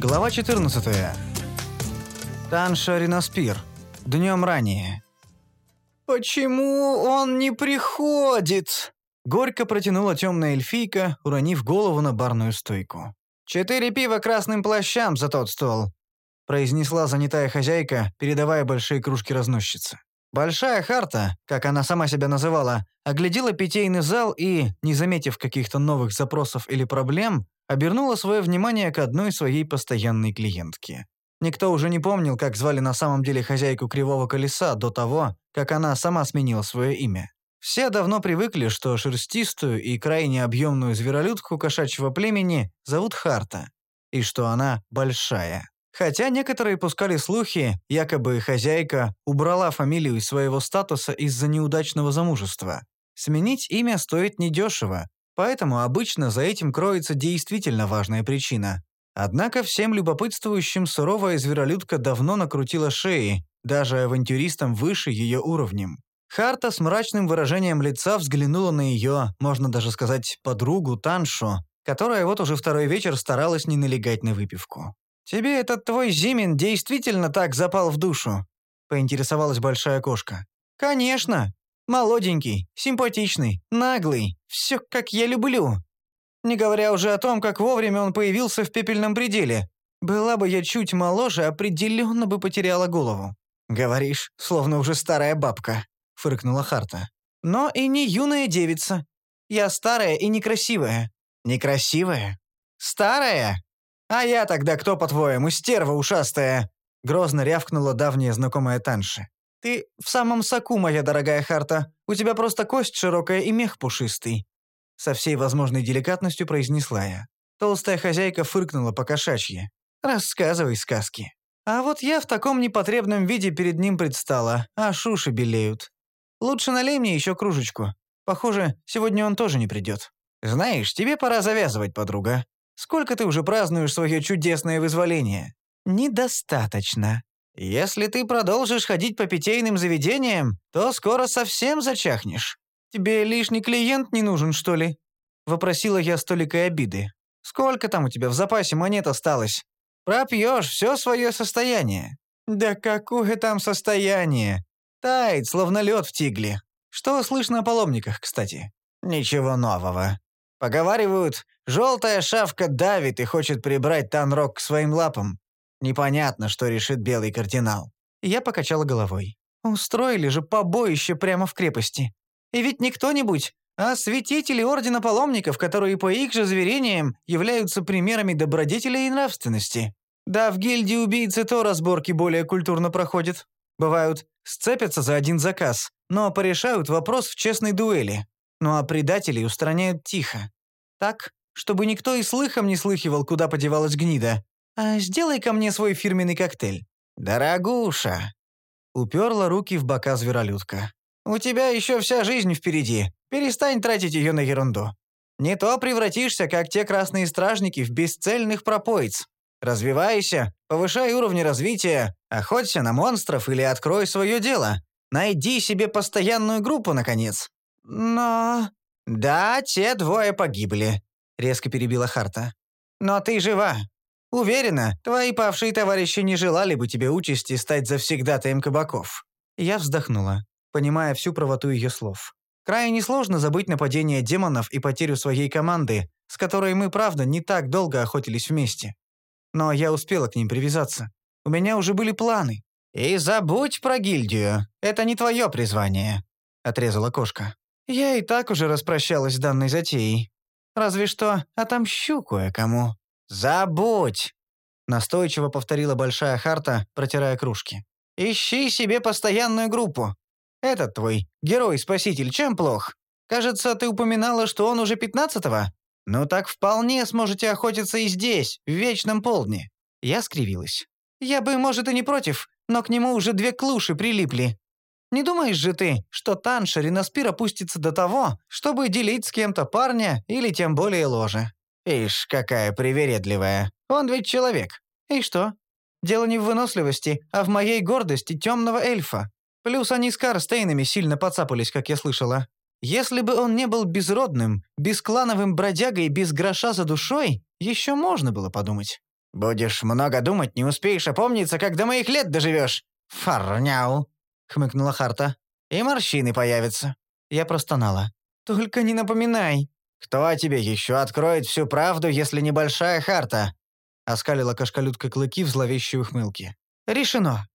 Глава 14. Танша Ринаспир. Днем ранее. «Почему он не приходит?» Горько протянула темная эльфийка, уронив голову на барную стойку. «Четыре пива красным плащам за тот стол», произнесла занятая хозяйка, передавая большие кружки разносчицы. Большая Харта, как она сама себя называла, оглядела питейный зал и, не заметив каких-то новых запросов или проблем, обернула свое внимание к одной своей постоянной клиентке. Никто уже не помнил, как звали на самом деле хозяйку Кривого Колеса до того, как она сама сменила свое имя. Все давно привыкли, что шерстистую и крайне объемную зверолюдку кошачьего племени зовут Харта, и что она большая. Хотя некоторые пускали слухи, якобы хозяйка убрала фамилию из своего статуса из-за неудачного замужества. Сменить имя стоит недешево, поэтому обычно за этим кроется действительно важная причина. Однако всем любопытствующим суровая зверолюдка давно накрутила шеи, даже авантюристам выше ее уровнем. Харта с мрачным выражением лица взглянула на ее, можно даже сказать, подругу Таншу, которая вот уже второй вечер старалась не налегать на выпивку. «Тебе этот твой Зимин действительно так запал в душу?» — поинтересовалась большая кошка. «Конечно. Молоденький, симпатичный, наглый. Все как я люблю. Не говоря уже о том, как вовремя он появился в пепельном пределе. Была бы я чуть моложе, определенно бы потеряла голову». «Говоришь, словно уже старая бабка», — фыркнула Харта. «Но и не юная девица. Я старая и некрасивая». «Некрасивая? Старая? А я тогда кто, по-твоему, стерва ушастая?» Грозно рявкнула давняя знакомая Танши. «Ты в самом соку, моя дорогая Харта. У тебя просто кость широкая и мех пушистый со всей возможной деликатностью произнесла я. Толстая хозяйка фыркнула по кошачьи. «Рассказывай сказки». А вот я в таком непотребном виде перед ним предстала, а шуши белеют. Лучше налей мне еще кружечку. Похоже, сегодня он тоже не придет. Знаешь, тебе пора завязывать, подруга. Сколько ты уже празднуешь свое чудесное вызволение? Недостаточно. Если ты продолжишь ходить по питейным заведениям, то скоро совсем зачахнешь. «Тебе лишний клиент не нужен, что ли?» — вопросила я с толикой обиды. «Сколько там у тебя в запасе монет осталось? Пропьешь все свое состояние». «Да какое там состояние? Тает, словно лед в тигле. Что слышно о паломниках, кстати?» «Ничего нового. Поговаривают, желтая шавка давит и хочет прибрать Танрок к своим лапам. Непонятно, что решит белый кардинал». Я покачала головой. «Устроили же побоище прямо в крепости. И ведь не кто-нибудь, а святители Ордена Паломников, которые по их же заверениям являются примерами добродетели и нравственности. Да, в гильдии убийцы то разборки более культурно проходят. Бывают, сцепятся за один заказ, но порешают вопрос в честной дуэли. Ну а предателей устраняют тихо. Так, чтобы никто и слыхом не слыхивал, куда подевалась гнида. А сделай ко мне свой фирменный коктейль. «Дорогуша!» Уперла руки в бока зверолюдка. У тебя еще вся жизнь впереди. Перестань тратить ее на ерунду. Не то превратишься, как те красные стражники, в бесцельных пропоиц. Развивайся, повышай уровни развития, охоться на монстров или открой свое дело. Найди себе постоянную группу, наконец. Но... Да, те двое погибли, резко перебила Харта. Но ты жива. Уверена, твои павшие товарищи не желали бы тебе участи стать завсегдатаем кабаков. Я вздохнула понимая всю правоту ее слов. Крайне сложно забыть нападение демонов и потерю своей команды, с которой мы, правда, не так долго охотились вместе. Но я успела к ним привязаться. У меня уже были планы. «И забудь про гильдию. Это не твое призвание», — отрезала кошка. «Я и так уже распрощалась с данной затеей. Разве что отомщу кое-кому». «Забудь!» — настойчиво повторила Большая Харта, протирая кружки. «Ищи себе постоянную группу. Этот твой герой-спаситель чем плох? Кажется, ты упоминала, что он уже пятнадцатого? Ну так вполне сможете охотиться и здесь, в вечном полдне». Я скривилась. «Я бы, может, и не против, но к нему уже две клуши прилипли. Не думаешь же ты, что Танша Ринаспир опустится до того, чтобы делить с кем-то парня или тем более ложе? Ишь, какая привередливая. Он ведь человек. И что? Дело не в выносливости, а в моей гордости темного эльфа. Плюс они с Карстейнами сильно подцапались, как я слышала. Если бы он не был безродным, бесклановым бродягой без гроша за душой, еще можно было подумать. «Будешь много думать, не успеешь опомниться, как до моих лет доживешь. Фарняу!» — хмыкнула Харта. «И морщины появятся». Я простонала. «Только не напоминай». «Кто тебе еще откроет всю правду, если небольшая Харта?» Оскалила кошкалютка клыки в зловещей ухмылке. «Решено!»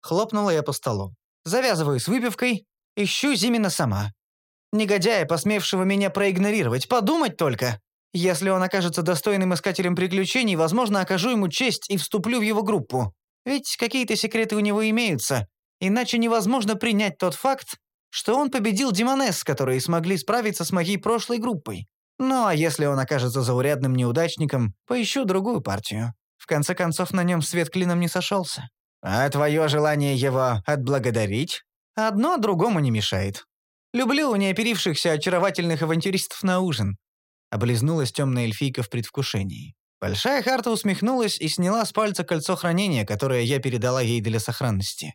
Хлопнула я по столу. «Завязываю с выпивкой, ищу Зимина сама. Негодяя, посмевшего меня проигнорировать, подумать только! Если он окажется достойным искателем приключений, возможно, окажу ему честь и вступлю в его группу. Ведь какие-то секреты у него имеются, иначе невозможно принять тот факт, что он победил демонесс, которые смогли справиться с моей прошлой группой. Ну а если он окажется заурядным неудачником, поищу другую партию. В конце концов, на нем свет клином не сошелся. А твое желание его отблагодарить? Одно другому не мешает. Люблю неоперившихся очаровательных авантюристов на ужин. Облизнулась темная эльфийка в предвкушении. Большая Харта усмехнулась и сняла с пальца кольцо хранения, которое я передала ей для сохранности.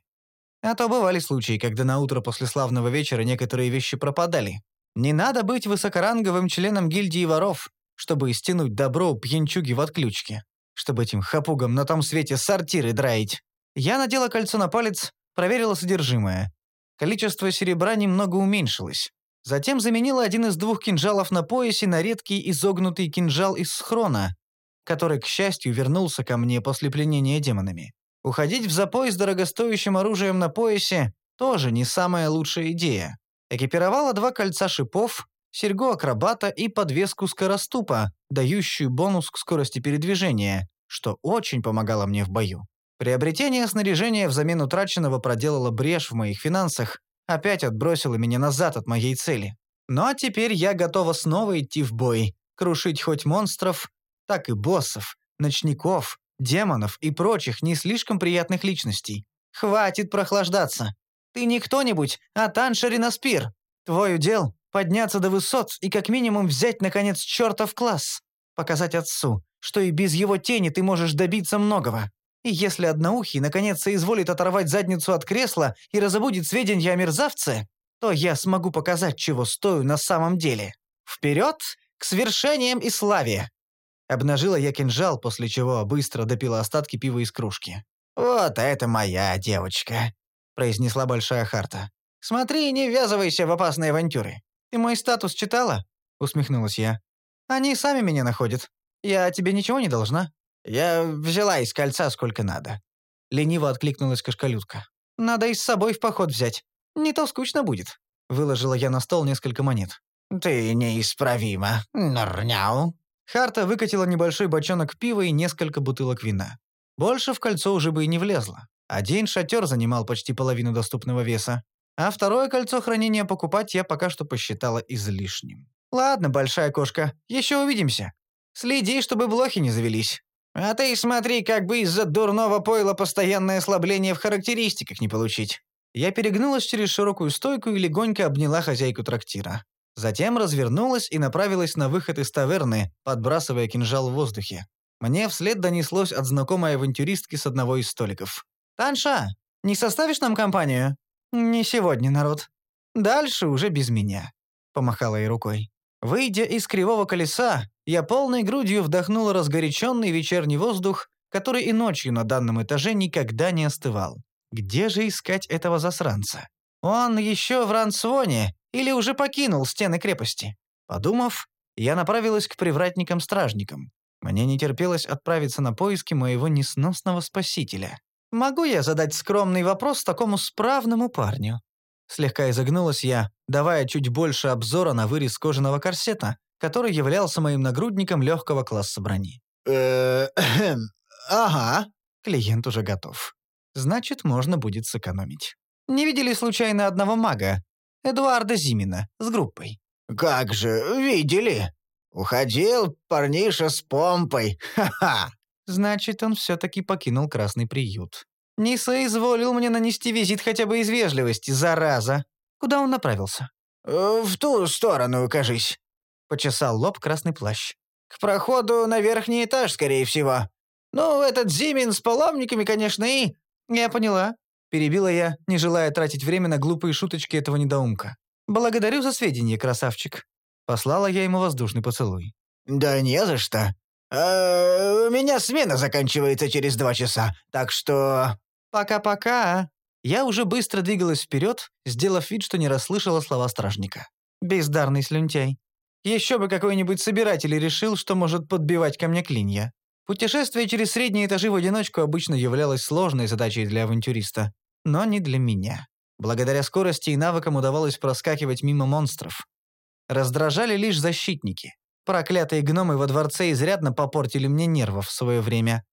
А то бывали случаи, когда на утро после славного вечера некоторые вещи пропадали. Не надо быть высокоранговым членом гильдии воров, чтобы стянуть добро пьянчуги в отключке, чтобы этим хапугам на том свете сортиры драить. Я надела кольцо на палец, проверила содержимое. Количество серебра немного уменьшилось. Затем заменила один из двух кинжалов на поясе на редкий изогнутый кинжал из схрона, который, к счастью, вернулся ко мне после пленения демонами. Уходить в запой с дорогостоящим оружием на поясе тоже не самая лучшая идея. Экипировала два кольца шипов, серьгу акробата и подвеску скороступа, дающую бонус к скорости передвижения, что очень помогало мне в бою. Приобретение снаряжения взамен утраченного проделало брешь в моих финансах, опять отбросило меня назад от моей цели. Ну а теперь я готова снова идти в бой, крушить хоть монстров, так и боссов, ночников, демонов и прочих не слишком приятных личностей. Хватит прохлаждаться. Ты не кто-нибудь, а Таншерина Спир. Твой удел — подняться до высот и как минимум взять, наконец, чертов класс. Показать отцу, что и без его тени ты можешь добиться многого. И если одноухий наконец соизволит оторвать задницу от кресла и разобудит сведения о мерзавце, то я смогу показать, чего стою на самом деле. Вперед к свершениям и славе!» Обнажила я кинжал, после чего быстро допила остатки пива из кружки. «Вот это моя девочка», — произнесла Большая Харта. «Смотри, не ввязывайся в опасные авантюры. Ты мой статус читала?» — усмехнулась я. «Они сами меня находят. Я тебе ничего не должна». «Я взяла из кольца сколько надо». Лениво откликнулась кошкалютка. «Надо и с собой в поход взять. Не то скучно будет». Выложила я на стол несколько монет. «Ты неисправима, норняу», Харта выкатила небольшой бочонок пива и несколько бутылок вина. Больше в кольцо уже бы и не влезло. Один шатер занимал почти половину доступного веса, а второе кольцо хранения покупать я пока что посчитала излишним. «Ладно, большая кошка, еще увидимся. Следи, чтобы блохи не завелись. А ты смотри, как бы из-за дурного пойла постоянное ослабление в характеристиках не получить». Я перегнулась через широкую стойку и легонько обняла хозяйку трактира. Затем развернулась и направилась на выход из таверны, подбрасывая кинжал в воздухе. Мне вслед донеслось от знакомой авантюристки с одного из столиков. «Танша, не составишь нам компанию?» «Не сегодня, народ. Дальше уже без меня», — помахала ей рукой. Выйдя из кривого колеса, я полной грудью вдохнула разгоряченный вечерний воздух, который и ночью на данном этаже никогда не остывал. Где же искать этого засранца? Он еще в Рансвоне или уже покинул стены крепости. Подумав, я направилась к привратникам-стражникам. Мне не терпелось отправиться на поиски моего несносного спасителя. «Могу я задать скромный вопрос такому справному парню?» Слегка изогнулась я, давая чуть больше обзора на вырез кожаного корсета, который являлся моим нагрудником легкого класса брони. ага». Клиент уже готов. Значит, можно будет сэкономить. Не видели случайно одного мага, Эдуарда Зимина с группой. «Как же, видели? Уходил парниша с помпой, ха-ха!» Значит, он все-таки покинул Красный приют. Не соизволил мне нанести визит хотя бы из вежливости, зараза. Куда он направился? Э, «В ту сторону, кажись», — почесал лоб Красный плащ. «К проходу на верхний этаж, скорее всего. Ну, этот Зимин с паломниками, конечно, и...» «Я поняла. Перебила я, не желая тратить время на глупые шуточки этого недоумка. «Благодарю за сведения, красавчик». Послала я ему воздушный поцелуй. «Да не за что». «Э, «У меня смена заканчивается через два часа, так что...» «Пока-пока». Я уже быстро двигалась вперед, сделав вид, что не расслышала слова стражника. Бездарный слюнтяй. Еще бы какой-нибудь собиратель решил, что может подбивать ко мне клинья. Путешествие через средние этажи в одиночку обычно являлось сложной задачей для авантюриста, но не для меня. Благодаря скорости и навыкам удавалось проскакивать мимо монстров. Раздражали лишь защитники. Проклятые гномы во дворце изрядно попортили мне нервов в свое время.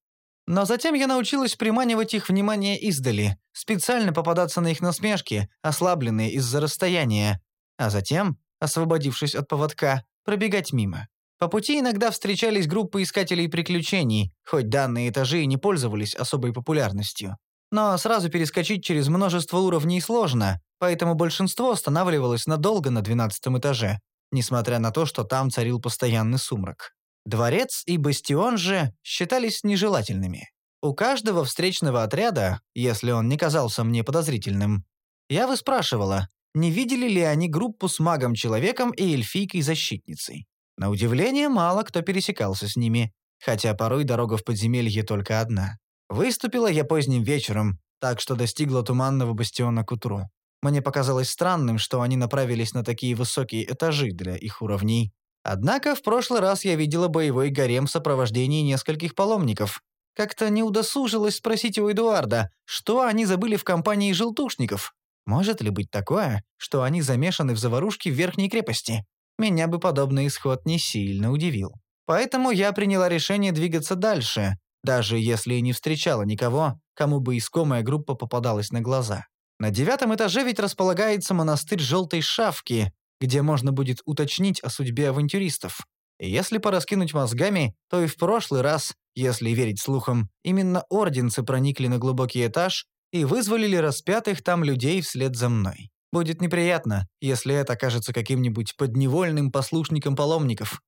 Но затем я научилась приманивать их внимание издали, специально попадаться на их насмешки, ослабленные из-за расстояния, а затем, освободившись от поводка, пробегать мимо. По пути иногда встречались группы искателей приключений, хоть данные этажи и не пользовались особой популярностью. Но сразу перескочить через множество уровней сложно, поэтому большинство останавливалось надолго на 12 этаже, несмотря на то, что там царил постоянный сумрак. Дворец и бастион же считались нежелательными. У каждого встречного отряда, если он не казался мне подозрительным, я выспрашивала, не видели ли они группу с магом-человеком и эльфийкой-защитницей. На удивление, мало кто пересекался с ними, хотя порой дорога в подземелье только одна. Выступила я поздним вечером, так что достигла туманного бастиона к утру. Мне показалось странным, что они направились на такие высокие этажи для их уровней. Однако в прошлый раз я видела боевой гарем в сопровождении нескольких паломников. Как-то не удосужилась спросить у Эдуарда, что они забыли в компании желтушников. Может ли быть такое, что они замешаны в заварушке в верхней крепости? Меня бы подобный исход не сильно удивил. Поэтому я приняла решение двигаться дальше, даже если и не встречала никого, кому бы искомая группа попадалась на глаза. На девятом этаже ведь располагается монастырь Желтой Шавки, где можно будет уточнить о судьбе авантюристов. И если пораскинуть мозгами, то и в прошлый раз, если верить слухам, именно орденцы проникли на глубокий этаж и вызволили распятых там людей вслед за мной. Будет неприятно, если это окажется каким-нибудь подневольным послушником паломников.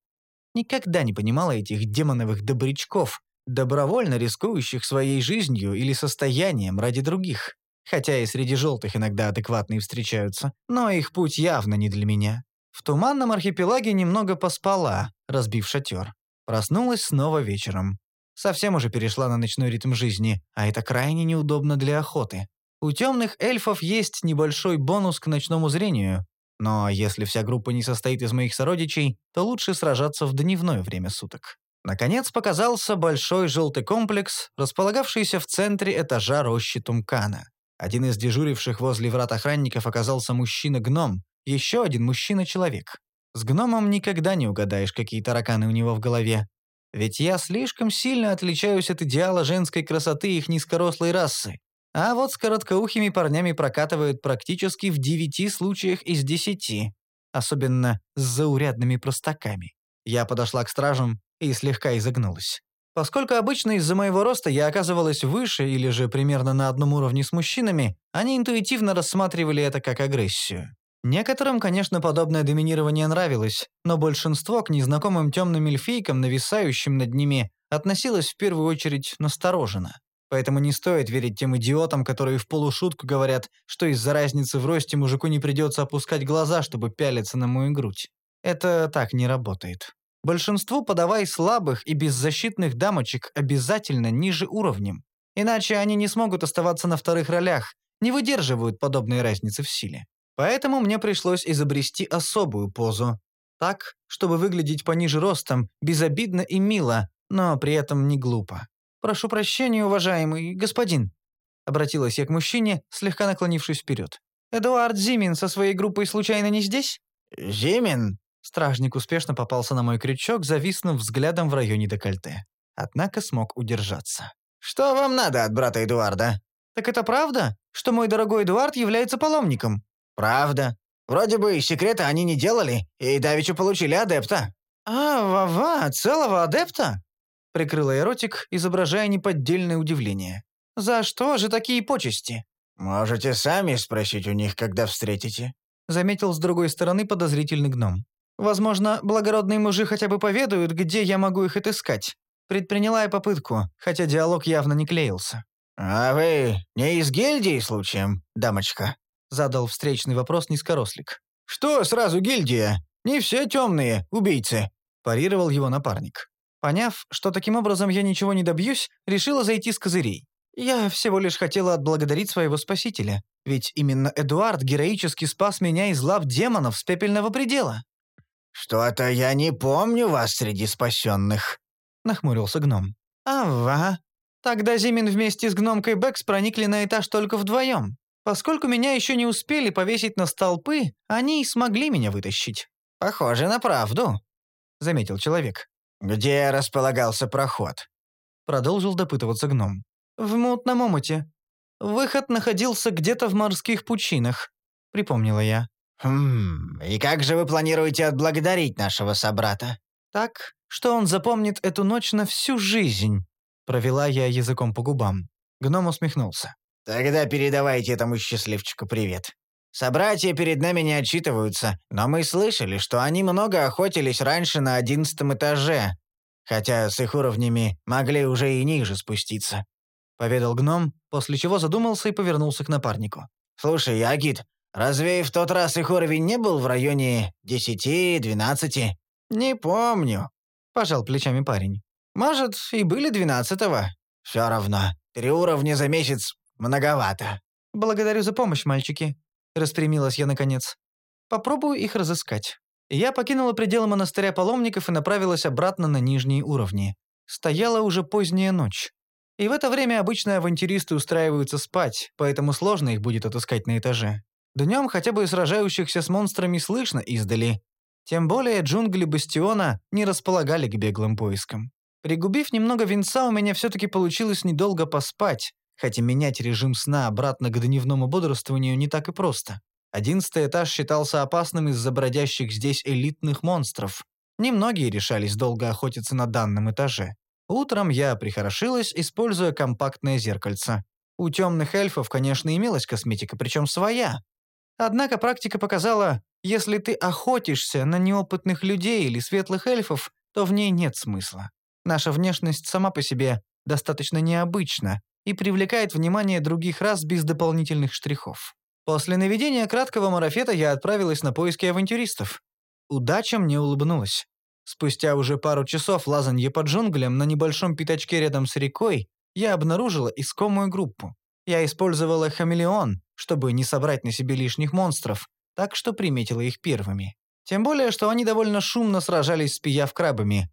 Никогда не понимала этих демоновых добрячков, добровольно рискующих своей жизнью или состоянием ради других. Хотя и среди желтых иногда адекватные встречаются, но их путь явно не для меня. В туманном архипелаге немного поспала, разбив шатер. Проснулась снова вечером. Совсем уже перешла на ночной ритм жизни, а это крайне неудобно для охоты. У темных эльфов есть небольшой бонус к ночному зрению, но если вся группа не состоит из моих сородичей, то лучше сражаться в дневное время суток. Наконец показался большой желтый комплекс, располагавшийся в центре этажа рощи Тумкана. Один из дежуривших возле врат охранников оказался мужчина-гном, еще один мужчина-человек. С гномом никогда не угадаешь, какие тараканы у него в голове. Ведь я слишком сильно отличаюсь от идеала женской красоты их низкорослой расы. А вот с короткоухими парнями прокатывают практически в девяти случаях из десяти, особенно с заурядными простаками. Я подошла к стражам и слегка изогнулась. Поскольку обычно из-за моего роста я оказывалась выше или же примерно на одном уровне с мужчинами, они интуитивно рассматривали это как агрессию. Некоторым, конечно, подобное доминирование нравилось, но большинство к незнакомым темным эльфийкам, нависающим над ними, относилось в первую очередь настороженно. Поэтому не стоит верить тем идиотам, которые в полушутку говорят, что из-за разницы в росте мужику не придется опускать глаза, чтобы пялиться на мою грудь. Это так не работает. Большинству подавай слабых и беззащитных дамочек обязательно ниже уровнем. Иначе они не смогут оставаться на вторых ролях, не выдерживают подобной разницы в силе. Поэтому мне пришлось изобрести особую позу. Так, чтобы выглядеть пониже ростом, безобидно и мило, но при этом не глупо. «Прошу прощения, уважаемый господин», — обратилась я к мужчине, слегка наклонившись вперед. «Эдуард Зимин со своей группой случайно не здесь?» «Зимин?» Стражник успешно попался на мой крючок, зависнув взглядом в районе декольте. Однако смог удержаться. «Что вам надо от брата Эдуарда?» «Так это правда, что мой дорогой Эдуард является паломником?» «Правда. Вроде бы секрета они не делали, и давеча получили адепта». «А, ва-ва, целого адепта?» Прикрыла я ротик, изображая неподдельное удивление. «За что же такие почести?» «Можете сами спросить у них, когда встретите», — заметил с другой стороны подозрительный гном. Возможно, благородные мужи хотя бы поведают, где я могу их отыскать. Предприняла я попытку, хотя диалог явно не клеился. «А вы не из гильдии случаем, дамочка?» Задал встречный вопрос низкорослик. «Что сразу гильдия? Не все темные, убийцы», парировал его напарник. Поняв, что таким образом я ничего не добьюсь, решила зайти с козырей. Я всего лишь хотела отблагодарить своего спасителя, ведь именно Эдуард героически спас меня из лап демонов с пепельного предела. «Что-то я не помню вас среди спасенных», — нахмурился гном. «Ава. Тогда Зимин вместе с гномкой Бэкс проникли на этаж только вдвоем. Поскольку меня еще не успели повесить на столпы, они и смогли меня вытащить». «Похоже на правду», — заметил человек. «Где располагался проход?» Продолжил допытываться гном. «В мутном омуте. Выход находился где-то в морских пучинах», — припомнила я. «Хм, и как же вы планируете отблагодарить нашего собрата?» «Так, что он запомнит эту ночь на всю жизнь», — провела я языком по губам. Гном усмехнулся. «Тогда передавайте этому счастливчику привет. Собратья перед нами не отчитываются, но мы слышали, что они много охотились раньше на одиннадцатом этаже, хотя с их уровнями могли уже и ниже спуститься», — поведал гном, после чего задумался и повернулся к напарнику. «Слушай, Агит, разве в тот раз их уровень не был в районе десяти-двенадцати?» «Не помню», — пожал плечами парень. «Может, и были двенадцатого. Все равно, три уровня за месяц многовато». «Благодарю за помощь, мальчики», — распрямилась я наконец. «Попробую их разыскать». Я покинула пределы монастыря паломников и направилась обратно на нижние уровни. Стояла уже поздняя ночь. И в это время обычно авантюристы устраиваются спать, поэтому сложно их будет отыскать на этаже. Днем хотя бы сражающихся с монстрами слышно издали. Тем более джунгли Бастиона не располагали к беглым поискам. Пригубив немного винца, у меня все-таки получилось недолго поспать, хотя менять режим сна обратно к дневному бодрствованию не так и просто. Одиннадцатый этаж считался опасным из-за бродящих здесь элитных монстров. Немногие решались долго охотиться на данном этаже. Утром я прихорошилась, используя компактное зеркальце. У темных эльфов, конечно, имелась косметика, причем своя. Однако практика показала, если ты охотишься на неопытных людей или светлых эльфов, то в ней нет смысла. Наша внешность сама по себе достаточно необычна и привлекает внимание других рас без дополнительных штрихов. После наведения краткого марафета я отправилась на поиски авантюристов. Удача мне улыбнулась. Спустя уже пару часов лазанье по джунглям на небольшом пятачке рядом с рекой я обнаружила искомую группу. Я использовала хамелеон, чтобы не собрать на себе лишних монстров, так что приметила их первыми. Тем более, что они довольно шумно сражались с пияв-крабами.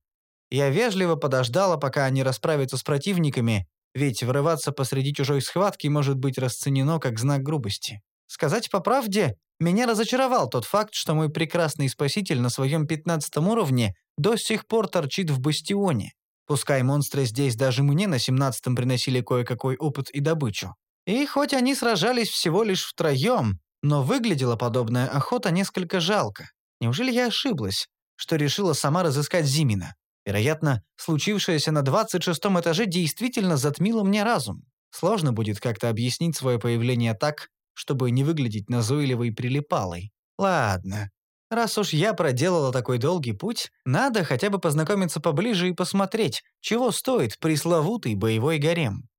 Я вежливо подождала, пока они расправятся с противниками, ведь врываться посреди чужой схватки может быть расценено как знак грубости. Сказать по правде, меня разочаровал тот факт, что мой прекрасный спаситель на своем пятнадцатом уровне до сих пор торчит в бастионе. Пускай монстры здесь даже мне на семнадцатом приносили кое-какой опыт и добычу. И хоть они сражались всего лишь втроем, но выглядела подобная охота несколько жалко. Неужели я ошиблась, что решила сама разыскать Зимина? Вероятно, случившееся на двадцать шестом этаже действительно затмило мне разум. Сложно будет как-то объяснить свое появление так, чтобы не выглядеть назойливой и прилипалой. Ладно. Раз уж я проделала такой долгий путь, надо хотя бы познакомиться поближе и посмотреть, чего стоит пресловутый боевой гарем.